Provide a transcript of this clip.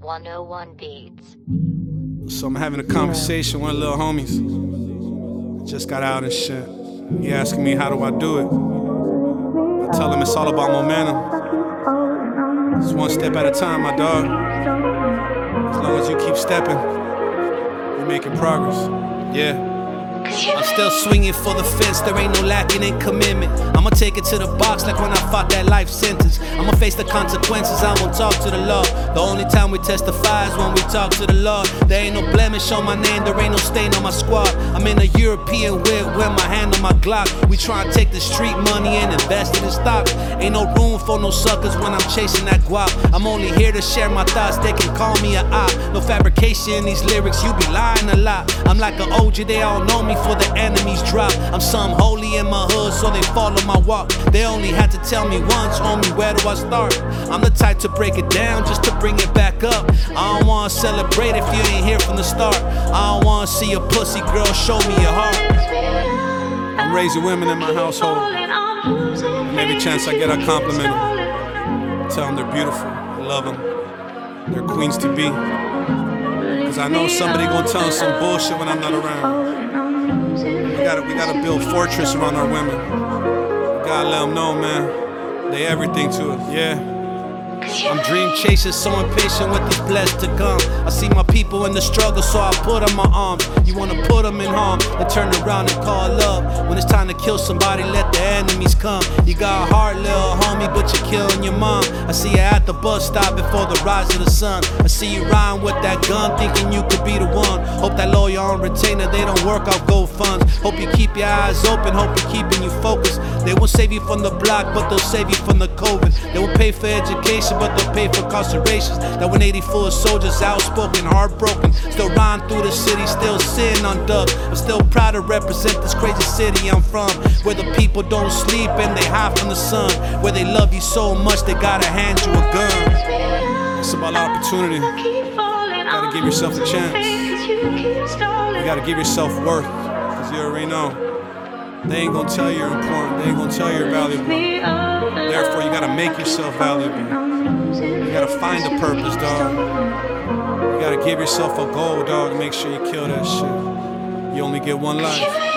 101 Beats. So I'm having a conversation with little homies. I Just got out and shit. He asking me how do I do it. I tell him it's all about momentum. It's one step at a time, my dog. As long as you keep stepping, you're making progress. Yeah. I'm still swinging for the fence, there ain't no lacking in commitment. I'ma take it to the box like when I fought that life sentence. I'ma face the consequences, I won't talk to the law. The only time we testify is when we talk to the law. There ain't no blemish on my name, there ain't no stain on my squad. I'm in a European whip with my hand on my Glock. We try and take the street money and invest it in stocks. Ain't no room for no suckers when I'm chasing that guap. I'm only here to share my thoughts, they can call me a op. No fabrication in these lyrics, you be lying a lot. I'm like an OG, they all know me for the enemies drop. I'm some holy in my hood, so they follow my walk. They only had to tell me once, homie, where do I start? I'm the type to break it down just to bring it back up. I don't wanna celebrate if you ain't here from the start. I don't wanna see a pussy girl show me your heart. I'm raising women in my household. Every chance I get, I compliment. Tell them they're beautiful. I love them. They're queens to be. Cause I know somebody gonna tell them some bullshit when I'm not around. We gotta, we gotta build fortress around our women. We gotta let them know, man. They everything to us, yeah. I'm dream chasing, so impatient with these blessed to come. I see my people in the struggle, so I put on my arms. You wanna put them in harm, and turn around and call love. When it's time to kill somebody, let the enemies come. You got a heart, little homie, but you're killing your mom. I see you at the bus stop before the rise of the sun. I see you riding with that gun, thinking you could be the one. Hope that lawyer on retainer, they don't work out gold funds. Hope you keep your eyes open, hope you're keeping you focused. They won't save you from the block, but they'll save you from the COVID. They won't pay for education, but they'll pay for incarcerations. That 184 soldiers outspoken, heartbroken. Still riding through the city, still sitting on dubs. I'm still proud to represent this crazy city I'm from. Where the people don't sleep and they hide from the sun. Where they love you so much they gotta hand you a gun. It's about opportunity. You gotta give yourself a chance. You gotta give yourself worth. Cause you already know. They ain't gonna tell you you're important. They ain't gonna tell you you're valuable. Therefore, you gotta make yourself valuable. You gotta find a purpose, dog. You gotta give yourself a goal, dog. To make sure you kill that shit. You only get one life.